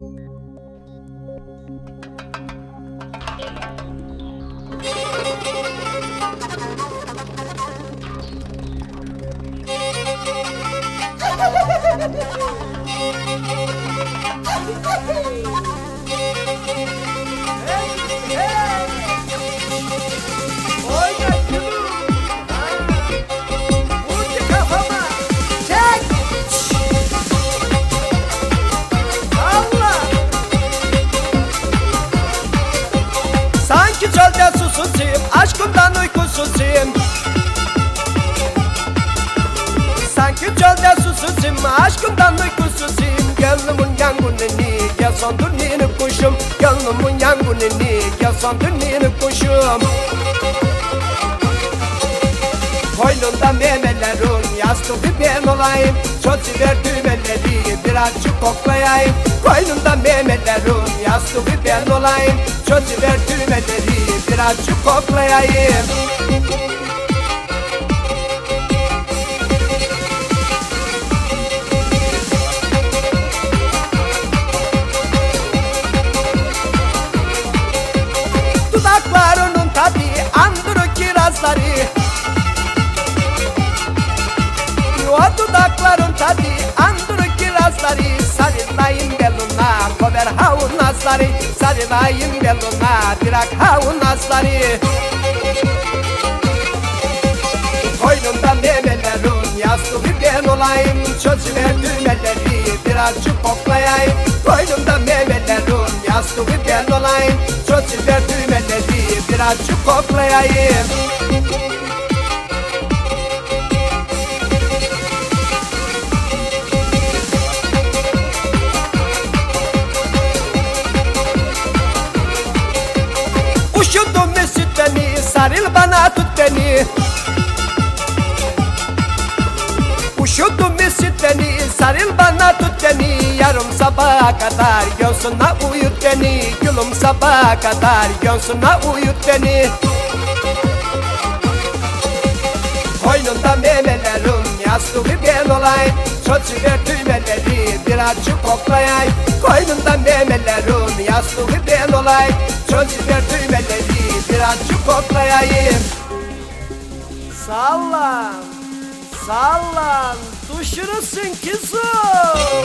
Sanki çölde susuzuyum Aşkımdan uykusuzuyum Sanki çölde susuzuyum Aşkımdan uykusuzuyum Gönlümün yangınını Gel söndür nini kuşum. Gönlümün yangınını Gel söndür nini kuşum. Koynunda memelerin Yastığı ben olayım. Çocuğu ver düğmeleri Birazcık koklayayım. Koynunda memelerin Yastığı ben olayım. Çocuğu ver düğmeleri Birazcık koklayayım. Dudaklarının tadı andırı kirazları. O dudakların tadı andırı kirazları Sarılayım beluna kover havun nazları Sarılayım beluna dirak havun nazları Koynumda memelerin yastığı ben olayım Çözüver düğmeleri birazcık koklayayım Koynumda memelerin yastığı ben olayım Çözüver düğmeleri birazcık koklayayım Uşudum mesut beni sarıl bana tut beni. Uşudum mesut beni sarıl bana tut beni. Yarım sabaha kadar göğsüne uyut beni. Gülüm sabaha kadar göğsüne uyut beni. Koynunda memelerim yastığı ben olayım Çocuğu düğmeleri birazcık koklayayım Koynunda memelerim yastığı ben olayım Çocuğu düğmeleri birazcık koklayayım. Sallan, sallan, düşürürsün kızım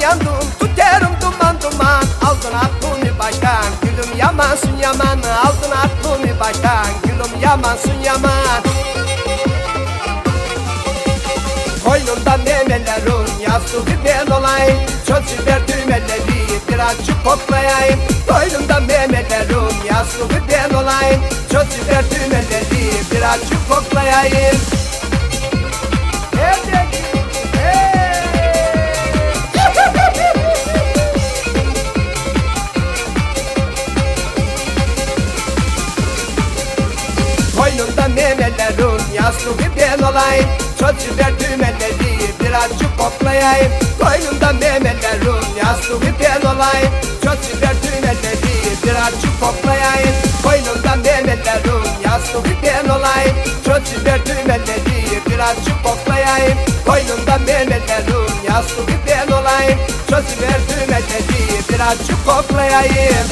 yandım Tutarım duman duman. Aldın aklını baştan Gülüm yamansın yaman. Aldın aklını baştan Gülüm yamansın yaman. Koynunda memelerin yastığı ben olayım. Çözü ver düğmeleri birazcık koklayayım Koynunda memelerin yastığı ben olayım. Çözü ver düğmeleri birazcık koklayayım Evet, Koynunda memelerin yastığı ben olayım. Çözü ver düğmeleri birazcık koklayayım. Koynunda memelerin yastığı ben olayım. Çözü ver düğmeleri birazcık koklayayım. Koynunda memelerin yastığı ben olayım. Çözü ver düğmeleri birazcık koklayayım. Koynunda memelerin yastığı ben olayım. Çözü ver düğmeleri birazcık koklayayım